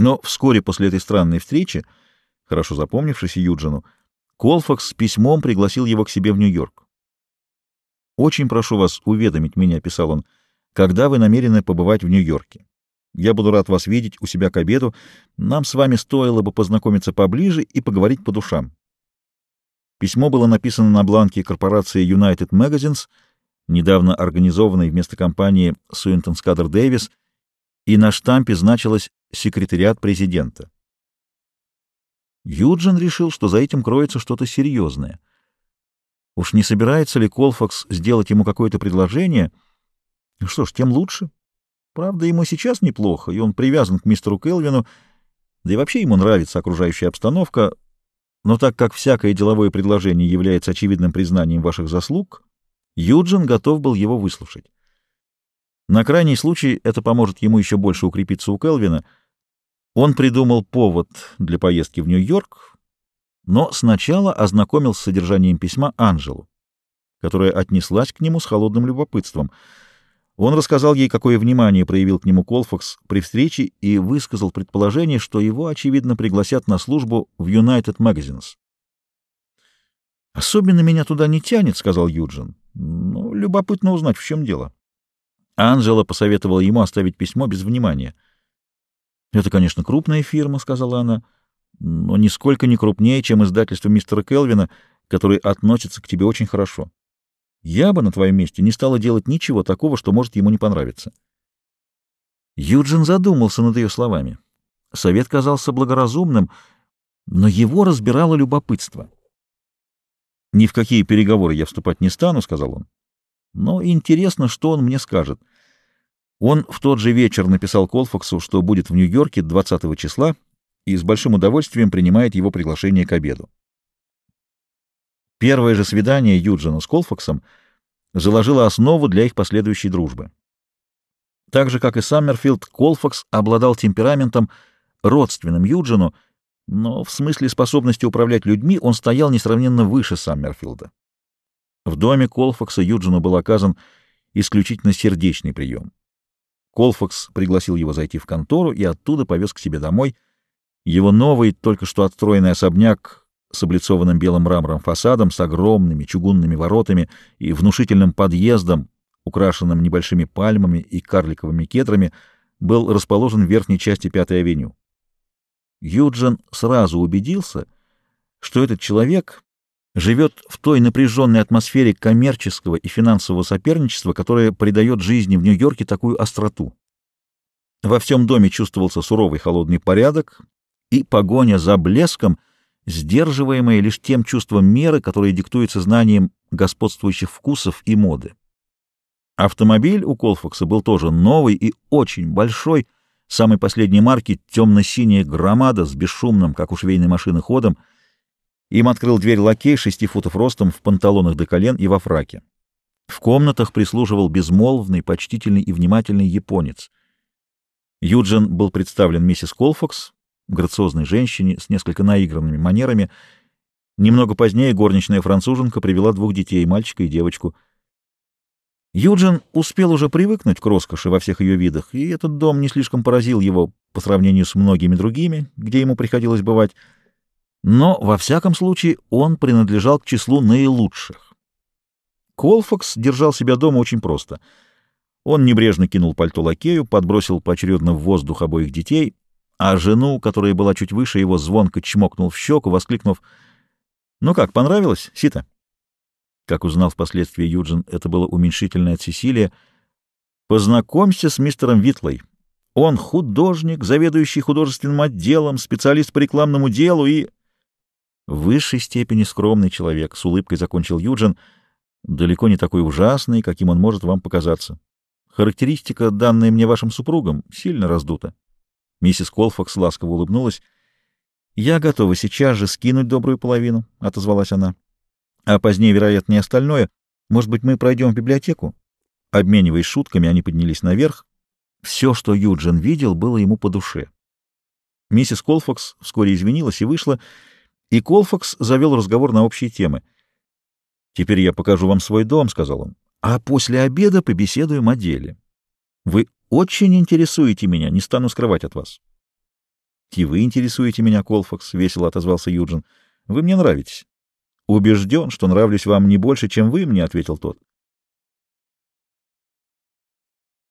Но вскоре после этой странной встречи, хорошо запомнившейся Юджину, Колфакс с письмом пригласил его к себе в Нью-Йорк. «Очень прошу вас уведомить меня», — писал он, — «когда вы намерены побывать в Нью-Йорке. Я буду рад вас видеть у себя к обеду. Нам с вами стоило бы познакомиться поближе и поговорить по душам». Письмо было написано на бланке корпорации United Magazines, недавно организованной вместо компании Суинтон Скадер Дэвис, и на штампе значилось «Секретариат президента». Юджин решил, что за этим кроется что-то серьезное. Уж не собирается ли Колфакс сделать ему какое-то предложение? Что ж, тем лучше. Правда, ему сейчас неплохо, и он привязан к мистеру Келвину, да и вообще ему нравится окружающая обстановка, но так как всякое деловое предложение является очевидным признанием ваших заслуг, Юджин готов был его выслушать. На крайний случай это поможет ему еще больше укрепиться у Келвина. Он придумал повод для поездки в Нью-Йорк, но сначала ознакомил с содержанием письма Анжелу, которая отнеслась к нему с холодным любопытством — он рассказал ей, какое внимание проявил к нему Колфакс при встрече и высказал предположение, что его, очевидно, пригласят на службу в United Magazines. «Особенно меня туда не тянет», — сказал Юджин. «Ну, любопытно узнать, в чем дело». Анжела посоветовала ему оставить письмо без внимания. «Это, конечно, крупная фирма», — сказала она, — «но нисколько не крупнее, чем издательство мистера Келвина, который относится к тебе очень хорошо. Я бы на твоем месте не стала делать ничего такого, что может ему не понравиться. Юджин задумался над ее словами. Совет казался благоразумным, но его разбирало любопытство. «Ни в какие переговоры я вступать не стану», — сказал он. «Но интересно, что он мне скажет». Он в тот же вечер написал Колфаксу, что будет в Нью-Йорке 20 числа и с большим удовольствием принимает его приглашение к обеду. Первое же свидание Юджина с Колфаксом заложило основу для их последующей дружбы. Так же, как и Саммерфилд, Колфакс обладал темпераментом, родственным Юджину, но в смысле способности управлять людьми он стоял несравненно выше Саммерфилда. В доме Колфакса Юджину был оказан исключительно сердечный прием. Колфакс пригласил его зайти в контору и оттуда повез к себе домой. Его новый, только что отстроенный особняк с облицованным белым мрамором фасадом, с огромными чугунными воротами и внушительным подъездом, украшенным небольшими пальмами и карликовыми кедрами, был расположен в верхней части Пятой авеню. Юджин сразу убедился, что этот человек живет в той напряженной атмосфере коммерческого и финансового соперничества, которая придает жизни в Нью-Йорке такую остроту. Во всем доме чувствовался суровый холодный порядок и погоня за блеском — сдерживаемое лишь тем чувством меры, которое диктуется знанием господствующих вкусов и моды. Автомобиль у Колфакса был тоже новый и очень большой, самой последней марки темно-синяя громада с бесшумным, как у швейной машины, ходом. Им открыл дверь лакей шести футов ростом в панталонах до колен и во фраке. В комнатах прислуживал безмолвный, почтительный и внимательный японец. Юджин был представлен миссис Колфакс, грациозной женщине с несколько наигранными манерами. Немного позднее горничная француженка привела двух детей, мальчика и девочку. Юджин успел уже привыкнуть к роскоши во всех ее видах, и этот дом не слишком поразил его по сравнению с многими другими, где ему приходилось бывать. Но, во всяком случае, он принадлежал к числу наилучших. Колфакс держал себя дома очень просто. Он небрежно кинул пальто лакею, подбросил поочередно в воздух обоих детей а жену, которая была чуть выше его, звонко чмокнул в щеку, воскликнув «Ну как, понравилось, Сита?» Как узнал впоследствии Юджин, это было уменьшительное от Сесилия. «Познакомься с мистером Витлой. Он художник, заведующий художественным отделом, специалист по рекламному делу и...» В высшей степени скромный человек, с улыбкой закончил Юджин, далеко не такой ужасный, каким он может вам показаться. Характеристика, данная мне вашим супругом, сильно раздута. Миссис Колфакс ласково улыбнулась. «Я готова сейчас же скинуть добрую половину», — отозвалась она. «А позднее, вероятно, и остальное. Может быть, мы пройдем в библиотеку?» Обмениваясь шутками, они поднялись наверх. Все, что Юджин видел, было ему по душе. Миссис Колфакс вскоре извинилась и вышла, и Колфакс завел разговор на общие темы. «Теперь я покажу вам свой дом», — сказал он, — «а после обеда побеседуем о деле. Вы очень интересуете меня, не стану скрывать от вас. И вы интересуете меня, Колфакс, — весело отозвался Юджин. Вы мне нравитесь. Убежден, что нравлюсь вам не больше, чем вы мне, — ответил тот.